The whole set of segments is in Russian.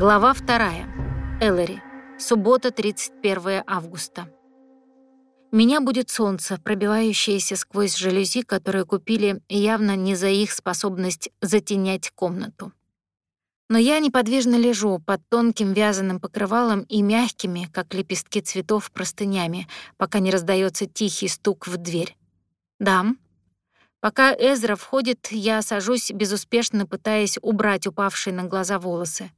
Глава вторая. Эллари. Суббота, 31 августа. Меня будет солнце, пробивающееся сквозь жалюзи, которые купили явно не за их способность затенять комнату. Но я неподвижно лежу под тонким вязаным покрывалом и мягкими, как лепестки цветов, простынями, пока не раздается тихий стук в дверь. «Дам». Пока Эзра входит, я сажусь, безуспешно пытаясь убрать упавшие на глаза волосы.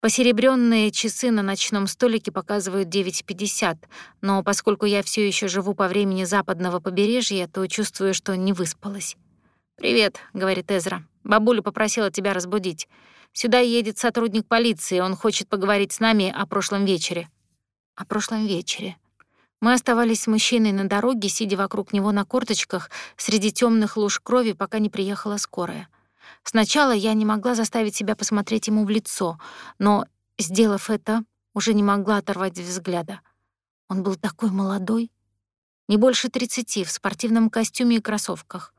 Посеребрённые часы на ночном столике показывают 9.50, но поскольку я все еще живу по времени западного побережья, то чувствую, что не выспалась. «Привет», — говорит Эзра. «Бабуля попросила тебя разбудить. Сюда едет сотрудник полиции, он хочет поговорить с нами о прошлом вечере». «О прошлом вечере». Мы оставались с мужчиной на дороге, сидя вокруг него на корточках среди темных луж крови, пока не приехала скорая. Сначала я не могла заставить себя посмотреть ему в лицо, но, сделав это, уже не могла оторвать взгляда. Он был такой молодой, не больше тридцати, в спортивном костюме и кроссовках.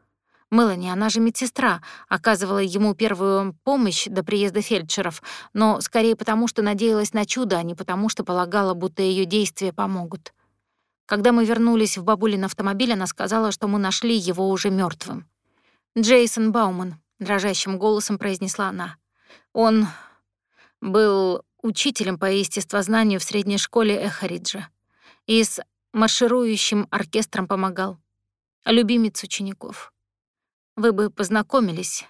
Мелани, она же медсестра, оказывала ему первую помощь до приезда фельдшеров, но скорее потому, что надеялась на чудо, а не потому, что полагала, будто ее действия помогут. Когда мы вернулись в бабулин автомобиль, она сказала, что мы нашли его уже мертвым. Джейсон Бауман, дрожащим голосом произнесла она. Он был учителем по естествознанию в средней школе Эхариджа и с марширующим оркестром помогал. Любимец учеников. Вы бы познакомились,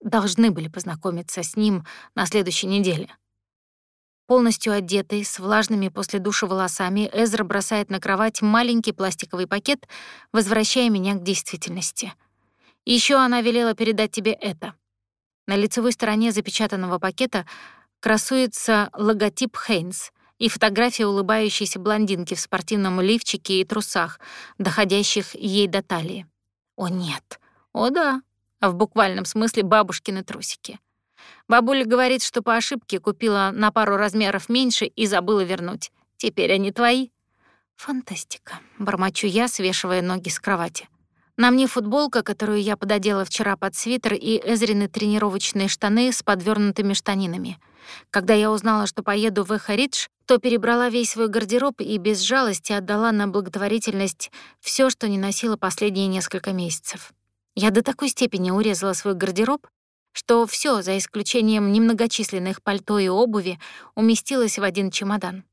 должны были познакомиться с ним на следующей неделе. Полностью одетый, с влажными после душа волосами, Эзра бросает на кровать маленький пластиковый пакет, возвращая меня к действительности — еще она велела передать тебе это. На лицевой стороне запечатанного пакета красуется логотип Хейнс и фотография улыбающейся блондинки в спортивном лифчике и трусах, доходящих ей до талии. О нет, о да, в буквальном смысле бабушкины трусики. Бабуля говорит, что по ошибке купила на пару размеров меньше и забыла вернуть. Теперь они твои. Фантастика, бормочу я, свешивая ноги с кровати. На мне футболка, которую я пододела вчера под свитер, и Эзрины тренировочные штаны с подвернутыми штанинами. Когда я узнала, что поеду в Эхаридж, то перебрала весь свой гардероб и без жалости отдала на благотворительность все, что не носила последние несколько месяцев. Я до такой степени урезала свой гардероб, что все, за исключением немногочисленных пальто и обуви, уместилось в один чемодан.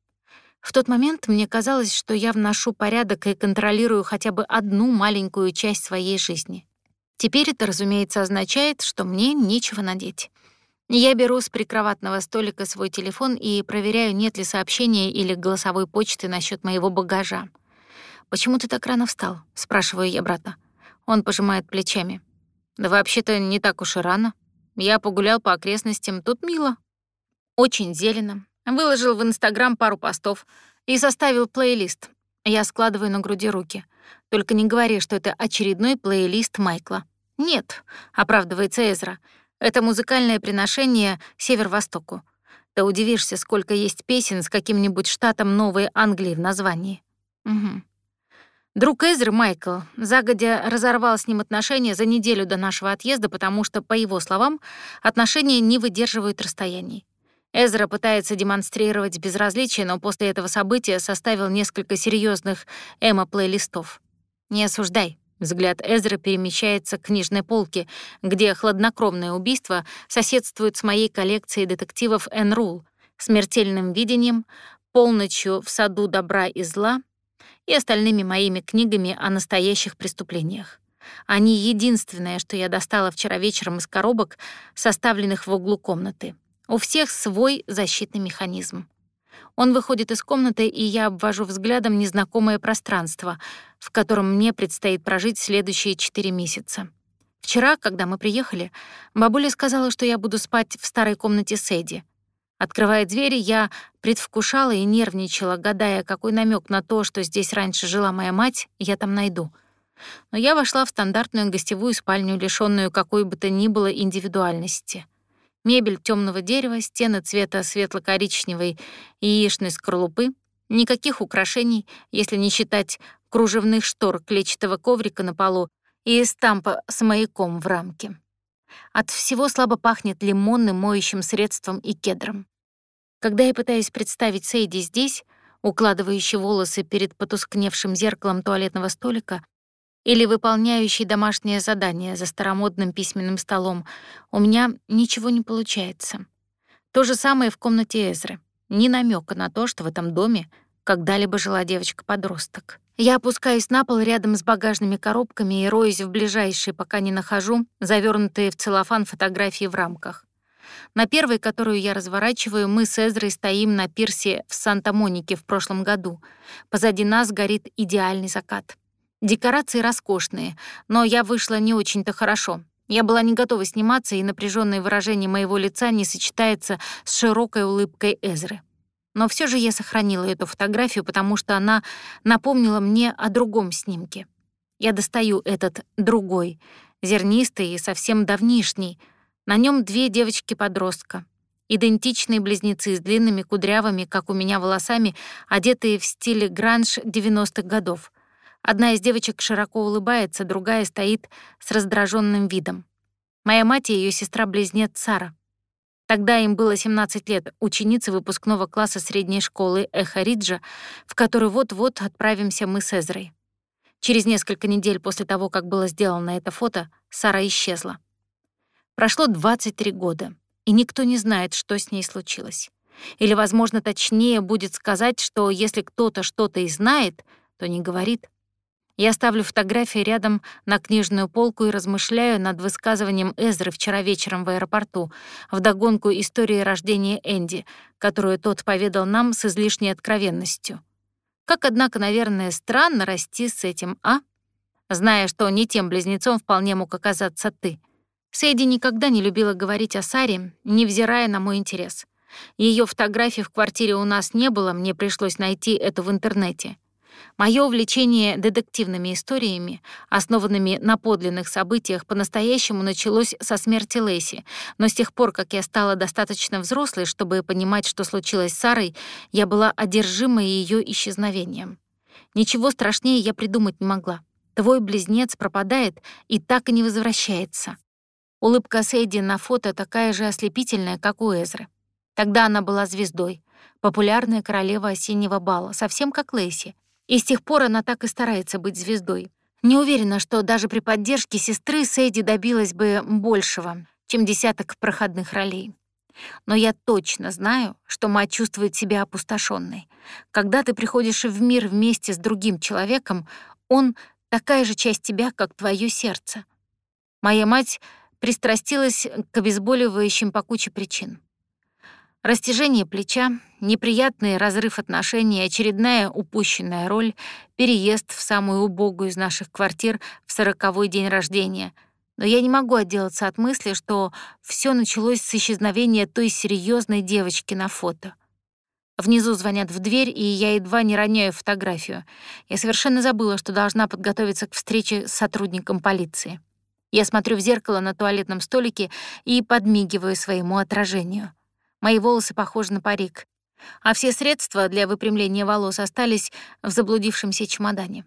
В тот момент мне казалось, что я вношу порядок и контролирую хотя бы одну маленькую часть своей жизни. Теперь это, разумеется, означает, что мне нечего надеть. Я беру с прикроватного столика свой телефон и проверяю, нет ли сообщения или голосовой почты насчет моего багажа. «Почему ты так рано встал?» — спрашиваю я брата. Он пожимает плечами. «Да вообще-то не так уж и рано. Я погулял по окрестностям, тут мило. Очень зелено, Выложил в Инстаграм пару постов и составил плейлист. Я складываю на груди руки. Только не говори, что это очередной плейлист Майкла. Нет, оправдывается Эзра. Это музыкальное приношение север-востоку. Ты удивишься, сколько есть песен с каким-нибудь штатом Новой Англии в названии. Угу. Друг Эзры, Майкл, загодя разорвал с ним отношения за неделю до нашего отъезда, потому что, по его словам, отношения не выдерживают расстояний. Эзра пытается демонстрировать безразличие, но после этого события составил несколько серьезных эмо-плейлистов. «Не осуждай». Взгляд Эзры перемещается к книжной полке, где хладнокровное убийство соседствует с моей коллекцией детективов Энн Рул, смертельным видением, полночью в саду добра и зла и остальными моими книгами о настоящих преступлениях. Они единственное, что я достала вчера вечером из коробок, составленных в углу комнаты. У всех свой защитный механизм. Он выходит из комнаты, и я обвожу взглядом незнакомое пространство, в котором мне предстоит прожить следующие четыре месяца. Вчера, когда мы приехали, бабуля сказала, что я буду спать в старой комнате Сэдди. Открывая двери, я предвкушала и нервничала, гадая, какой намек на то, что здесь раньше жила моя мать, я там найду. Но я вошла в стандартную гостевую спальню, лишённую какой бы то ни было индивидуальности — Мебель темного дерева, стены цвета светло-коричневой яичной скорлупы, никаких украшений, если не считать кружевных штор клетчатого коврика на полу и стампа с маяком в рамке. От всего слабо пахнет лимонным моющим средством и кедром. Когда я пытаюсь представить Сейди здесь, укладывающий волосы перед потускневшим зеркалом туалетного столика, или выполняющий домашнее задание за старомодным письменным столом, у меня ничего не получается. То же самое в комнате Эзры. Ни намека на то, что в этом доме когда-либо жила девочка-подросток. Я опускаюсь на пол рядом с багажными коробками и роюсь в ближайшие, пока не нахожу, завернутые в целлофан фотографии в рамках. На первой, которую я разворачиваю, мы с Эзрой стоим на пирсе в Санта-Монике в прошлом году. Позади нас горит идеальный закат. Декорации роскошные, но я вышла не очень-то хорошо. Я была не готова сниматься, и напряженное выражение моего лица не сочетается с широкой улыбкой Эзры. Но все же я сохранила эту фотографию, потому что она напомнила мне о другом снимке. Я достаю этот другой, зернистый и совсем давнишний. На нем две девочки-подростка. Идентичные близнецы с длинными кудрявыми, как у меня, волосами, одетые в стиле гранж 90-х годов. Одна из девочек широко улыбается, другая стоит с раздраженным видом. Моя мать и ее сестра-близнец Сара. Тогда им было 17 лет, ученицы выпускного класса средней школы Эхариджа, в которую вот-вот отправимся мы с Эзрой. Через несколько недель после того, как было сделано это фото, Сара исчезла. Прошло 23 года, и никто не знает, что с ней случилось. Или, возможно, точнее будет сказать, что если кто-то что-то и знает, то не говорит. Я ставлю фотографии рядом на книжную полку и размышляю над высказыванием Эзры вчера вечером в аэропорту, вдогонку истории рождения Энди, которую тот поведал нам с излишней откровенностью. Как, однако, наверное, странно расти с этим, а? Зная, что не тем близнецом вполне мог оказаться ты. Сэйди никогда не любила говорить о Саре, невзирая на мой интерес. Ее фотографий в квартире у нас не было, мне пришлось найти это в интернете. Мое увлечение детективными историями, основанными на подлинных событиях, по-настоящему началось со смерти Лэйси, но с тех пор, как я стала достаточно взрослой, чтобы понимать, что случилось с Сарой, я была одержима ее исчезновением. Ничего страшнее я придумать не могла. Твой близнец пропадает и так и не возвращается. Улыбка Сейди на фото такая же ослепительная, как у Эзры. Тогда она была звездой, популярная королева осеннего бала, совсем как Лэйси, и с тех пор она так и старается быть звездой. Не уверена, что даже при поддержке сестры Сэйди добилась бы большего, чем десяток проходных ролей. Но я точно знаю, что мать чувствует себя опустошенной. Когда ты приходишь в мир вместе с другим человеком, он — такая же часть тебя, как твое сердце. Моя мать пристрастилась к обезболивающим по куче причин. Растяжение плеча, неприятный разрыв отношений, очередная упущенная роль, переезд в самую убогую из наших квартир в сороковой день рождения. Но я не могу отделаться от мысли, что все началось с исчезновения той серьезной девочки на фото. Внизу звонят в дверь, и я едва не роняю фотографию. Я совершенно забыла, что должна подготовиться к встрече с сотрудником полиции. Я смотрю в зеркало на туалетном столике и подмигиваю своему отражению. Мои волосы похожи на парик, а все средства для выпрямления волос остались в заблудившемся чемодане.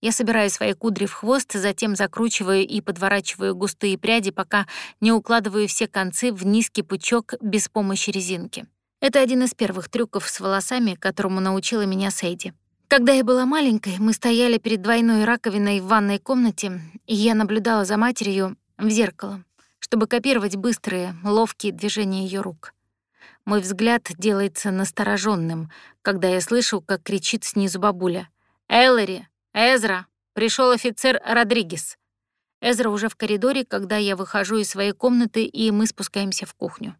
Я собираю свои кудри в хвост, затем закручиваю и подворачиваю густые пряди, пока не укладываю все концы в низкий пучок без помощи резинки. Это один из первых трюков с волосами, которому научила меня Сейди. Когда я была маленькой, мы стояли перед двойной раковиной в ванной комнате, и я наблюдала за матерью в зеркало, чтобы копировать быстрые, ловкие движения ее рук. Мой взгляд делается настороженным, когда я слышу, как кричит снизу бабуля. «Эллари! Эзра! Пришел офицер Родригес!» Эзра уже в коридоре, когда я выхожу из своей комнаты, и мы спускаемся в кухню.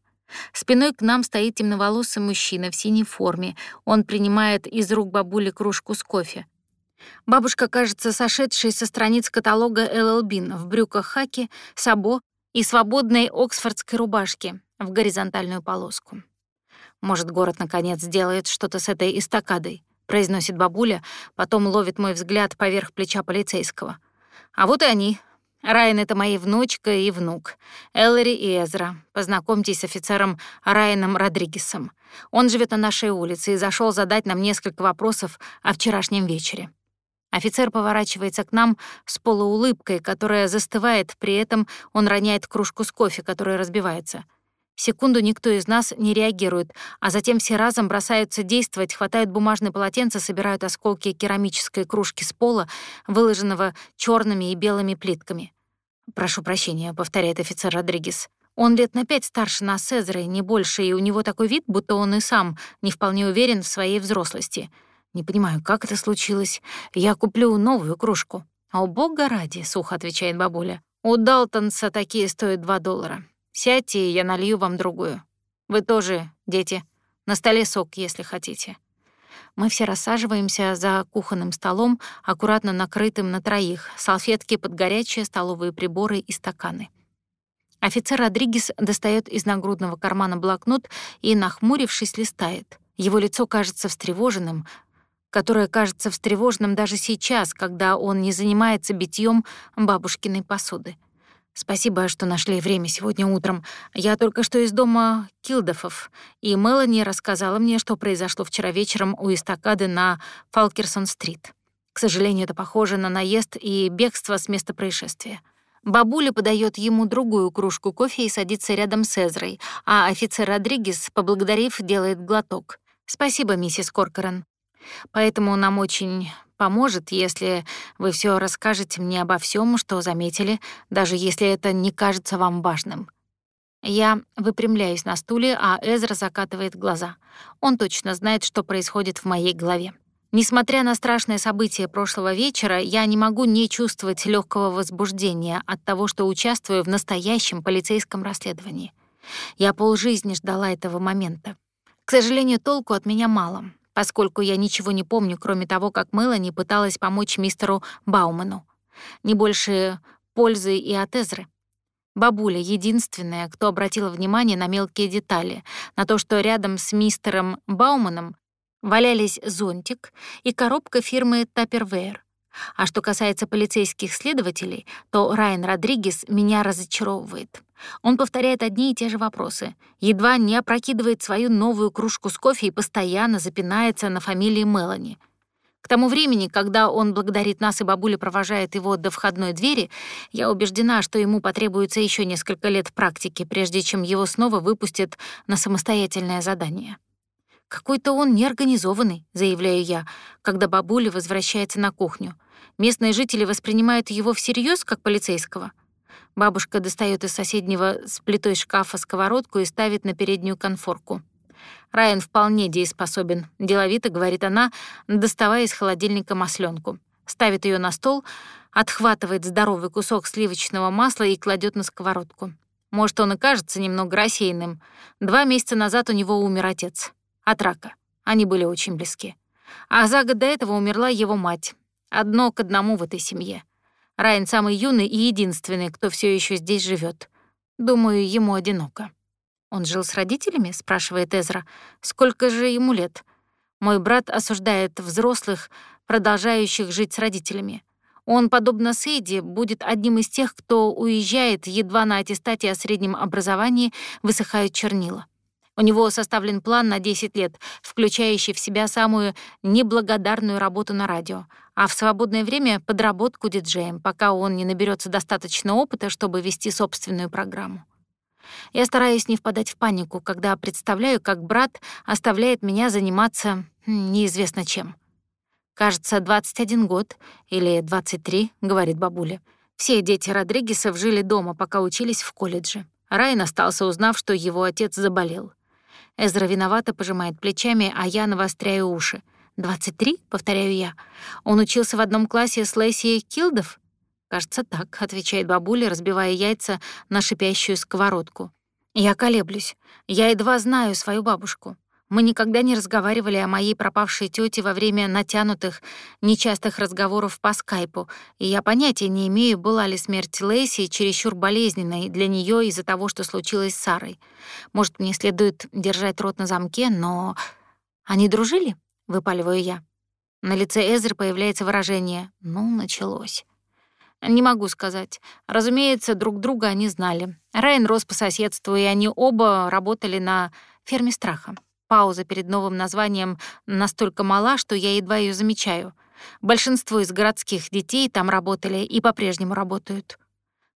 Спиной к нам стоит темноволосый мужчина в синей форме. Он принимает из рук бабули кружку с кофе. Бабушка кажется сошедшей со страниц каталога Эл Бин в брюках хаки, сабо и свободной оксфордской рубашке в горизонтальную полоску. Может, город наконец сделает что-то с этой эстакадой, произносит бабуля, потом ловит мой взгляд поверх плеча полицейского. А вот и они. Райан — это мои внучка и внук. Эллари и Эзра. Познакомьтесь с офицером Райаном Родригесом. Он живет на нашей улице и зашел задать нам несколько вопросов о вчерашнем вечере. Офицер поворачивается к нам с полуулыбкой, которая застывает, при этом он роняет кружку с кофе, которая разбивается. Секунду никто из нас не реагирует, а затем все разом бросаются действовать, хватают бумажное полотенце, собирают осколки керамической кружки с пола, выложенного черными и белыми плитками. «Прошу прощения», — повторяет офицер Родригес. Он лет на пять старше нас с Эзрой, не больше, и у него такой вид, будто он и сам не вполне уверен в своей взрослости. Не понимаю, как это случилось. Я куплю новую кружку. «О, бога ради», — сухо отвечает бабуля. «У Далтонса такие стоят два доллара. Сядьте, и я налью вам другую. Вы тоже, дети. На столе сок, если хотите». Мы все рассаживаемся за кухонным столом, аккуратно накрытым на троих, салфетки под горячие столовые приборы и стаканы. Офицер Родригес достает из нагрудного кармана блокнот и, нахмурившись, листает. Его лицо кажется встревоженным, которое кажется встревоженным даже сейчас, когда он не занимается битьем бабушкиной посуды. Спасибо, что нашли время сегодня утром. Я только что из дома Килдофов, и Мелани рассказала мне, что произошло вчера вечером у эстакады на Фалкерсон-стрит. К сожалению, это похоже на наезд и бегство с места происшествия. Бабуля подает ему другую кружку кофе и садится рядом с Эзрой, а офицер Родригес, поблагодарив, делает глоток. «Спасибо, миссис Коркоран. Поэтому нам очень поможет, если вы все расскажете мне обо всем, что заметили, даже если это не кажется вам важным. Я выпрямляюсь на стуле, а Эзра закатывает глаза. Он точно знает, что происходит в моей голове. Несмотря на страшное событие прошлого вечера, я не могу не чувствовать легкого возбуждения от того, что участвую в настоящем полицейском расследовании. Я полжизни ждала этого момента. К сожалению, толку от меня мало поскольку я ничего не помню, кроме того, как Мелани пыталась помочь мистеру Бауману. Не больше пользы и от Эзры. Бабуля — единственная, кто обратила внимание на мелкие детали, на то, что рядом с мистером Бауманом валялись зонтик и коробка фирмы Tupperware. А что касается полицейских следователей, то Райан Родригес меня разочаровывает. Он повторяет одни и те же вопросы, едва не опрокидывает свою новую кружку с кофе и постоянно запинается на фамилии Мелани. К тому времени, когда он благодарит нас и бабуля провожает его до входной двери, я убеждена, что ему потребуется еще несколько лет практики, прежде чем его снова выпустят на самостоятельное задание. «Какой-то он неорганизованный», — заявляю я, когда бабуля возвращается на кухню. Местные жители воспринимают его всерьез как полицейского. Бабушка достает из соседнего с плитой шкафа сковородку и ставит на переднюю конфорку. Райан вполне дееспособен, деловито говорит она, доставая из холодильника масленку. Ставит ее на стол, отхватывает здоровый кусок сливочного масла и кладет на сковородку. Может, он и кажется немного рассеянным. Два месяца назад у него умер отец. От рака. Они были очень близки. А за год до этого умерла его мать. Одно к одному в этой семье. Райан самый юный и единственный, кто все еще здесь живет. Думаю, ему одиноко. Он жил с родителями? спрашивает Эзра. Сколько же ему лет? Мой брат осуждает взрослых, продолжающих жить с родителями. Он, подобно Сейди, будет одним из тех, кто уезжает, едва на аттестате о среднем образовании высыхают чернила. У него составлен план на 10 лет, включающий в себя самую неблагодарную работу на радио, а в свободное время — подработку диджеем, пока он не наберется достаточно опыта, чтобы вести собственную программу. Я стараюсь не впадать в панику, когда представляю, как брат оставляет меня заниматься неизвестно чем. «Кажется, 21 год или 23», — говорит бабуля. Все дети Родригесов жили дома, пока учились в колледже. Райан остался, узнав, что его отец заболел. Эзра виновато пожимает плечами, а я навостряю уши. «Двадцать три?» — повторяю я. «Он учился в одном классе с Лэйси Килдов?» «Кажется, так», — отвечает бабуля, разбивая яйца на шипящую сковородку. Я колеблюсь. Я едва знаю свою бабушку. Мы никогда не разговаривали о моей пропавшей тете во время натянутых, нечастых разговоров по скайпу, и я понятия не имею, была ли смерть Лэйси чересчур болезненной для нее из-за того, что случилось с Сарой. Может, мне следует держать рот на замке, но... Они дружили? — выпаливаю я. На лице Эзер появляется выражение «ну, началось». Не могу сказать. Разумеется, друг друга они знали. Райан рос по соседству, и они оба работали на ферме страха. Пауза перед новым названием настолько мала, что я едва ее замечаю. Большинство из городских детей там работали и по-прежнему работают.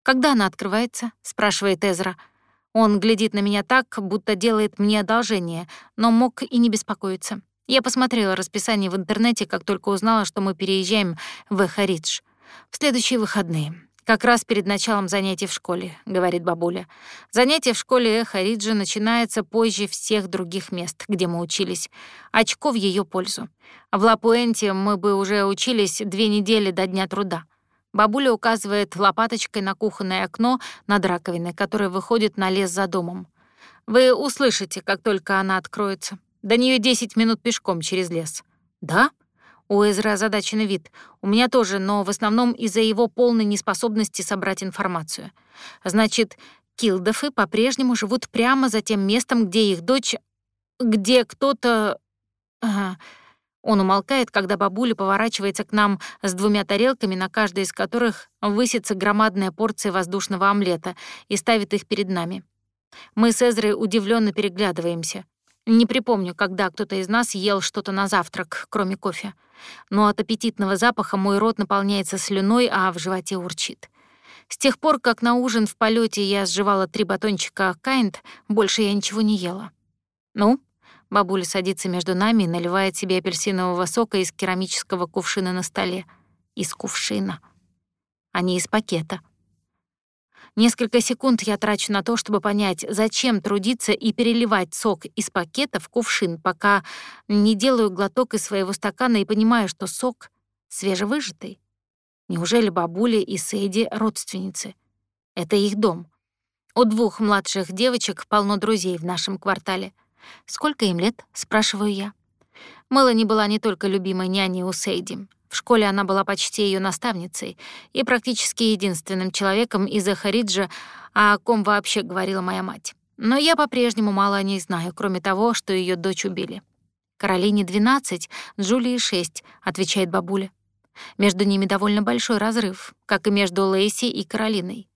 «Когда она открывается?» — спрашивает Эзра. Он глядит на меня так, будто делает мне одолжение, но мог и не беспокоиться. Я посмотрела расписание в интернете, как только узнала, что мы переезжаем в Эхаридж. В следующие выходные. Как раз перед началом занятий в школе, говорит бабуля. Занятие в школе Эхариджа начинается позже всех других мест, где мы учились. Очко в ее пользу. В Лапуэнте мы бы уже учились две недели до дня труда. Бабуля указывает лопаточкой на кухонное окно над раковиной, которое выходит на лес за домом. Вы услышите, как только она откроется. До нее 10 минут пешком через лес. Да? У Эзра озадаченный вид. У меня тоже, но в основном из-за его полной неспособности собрать информацию. Значит, Килдофы по-прежнему живут прямо за тем местом, где их дочь... где кто-то... Ага. Он умолкает, когда бабуля поворачивается к нам с двумя тарелками, на каждой из которых высится громадная порция воздушного омлета, и ставит их перед нами. Мы с Эзрой удивленно переглядываемся. Не припомню, когда кто-то из нас ел что-то на завтрак, кроме кофе. Но от аппетитного запаха мой рот наполняется слюной, а в животе урчит. С тех пор, как на ужин в полете я сживала три батончика Кайнд, больше я ничего не ела. «Ну?» Бабуля садится между нами и наливает себе апельсинового сока из керамического кувшина на столе. Из кувшина. А не из пакета. Несколько секунд я трачу на то, чтобы понять, зачем трудиться и переливать сок из пакета в кувшин, пока не делаю глоток из своего стакана и понимаю, что сок свежевыжатый. Неужели бабуля и Сейди родственницы? Это их дом. У двух младших девочек полно друзей в нашем квартале — «Сколько им лет?» — спрашиваю я. Мелани была не только любимой няней у Сейди. В школе она была почти ее наставницей и практически единственным человеком из Эхариджа, о ком вообще говорила моя мать. Но я по-прежнему мало о ней знаю, кроме того, что ее дочь убили. «Каролине 12, Джулии 6», — отвечает бабуля. Между ними довольно большой разрыв, как и между Лейси и Каролиной.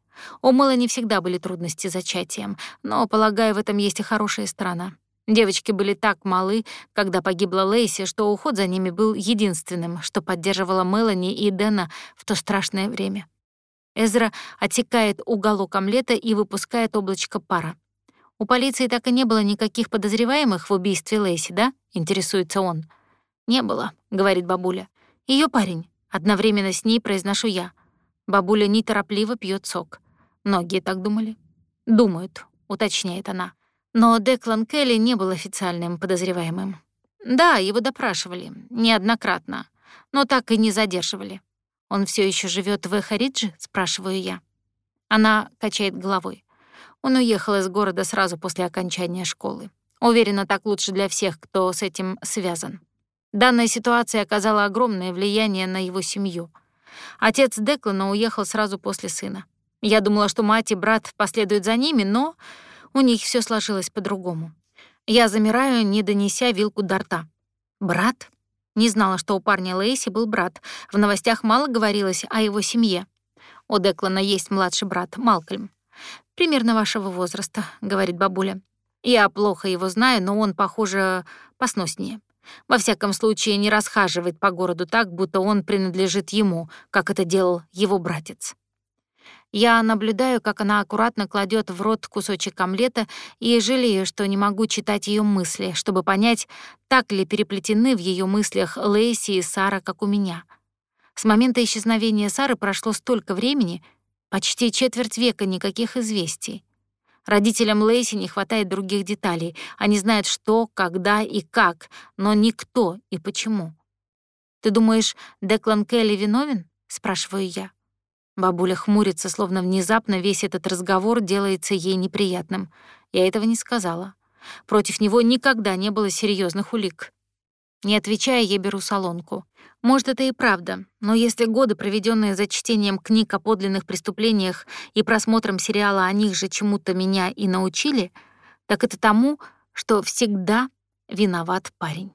У Мелани всегда были трудности с зачатием, но, полагаю, в этом есть и хорошая сторона. Девочки были так малы, когда погибла Лейси, что уход за ними был единственным, что поддерживало Мелани и Дэна в то страшное время. Эзра отсекает уголок омлета и выпускает облачко пара. «У полиции так и не было никаких подозреваемых в убийстве Лейси, да?» — интересуется он. «Не было», — говорит бабуля. Ее парень. Одновременно с ней произношу я. Бабуля неторопливо пьет сок. Многие так думали. «Думают», — уточняет она. Но Деклан Келли не был официальным подозреваемым. Да, его допрашивали, неоднократно, но так и не задерживали. Он все еще живет в Эхаридже, спрашиваю я. Она качает головой. Он уехал из города сразу после окончания школы. Уверена, так лучше для всех, кто с этим связан. Данная ситуация оказала огромное влияние на его семью. Отец Деклана уехал сразу после сына. Я думала, что мать и брат последуют за ними, но у них все сложилось по-другому. Я замираю, не донеся вилку до рта. Брат? Не знала, что у парня Лейси был брат. В новостях мало говорилось о его семье. У Деклана есть младший брат, Малкольм. «Примерно вашего возраста», — говорит бабуля. «Я плохо его знаю, но он, похоже, посноснее. Во всяком случае, не расхаживает по городу так, будто он принадлежит ему, как это делал его братец. Я наблюдаю, как она аккуратно кладет в рот кусочек омлета и жалею, что не могу читать ее мысли, чтобы понять, так ли переплетены в ее мыслях Лейси и Сара, как у меня. С момента исчезновения Сары прошло столько времени, почти четверть века никаких известий. Родителям Лейси не хватает других деталей. Они знают, что, когда и как, но никто и почему. «Ты думаешь, Деклан Келли виновен?» — спрашиваю я. Бабуля хмурится, словно внезапно весь этот разговор делается ей неприятным. Я этого не сказала. Против него никогда не было серьезных улик. Не отвечая, я беру солонку. Может, это и правда, но если годы, проведенные за чтением книг о подлинных преступлениях и просмотром сериала о них же чему-то меня и научили, так это тому, что всегда виноват парень.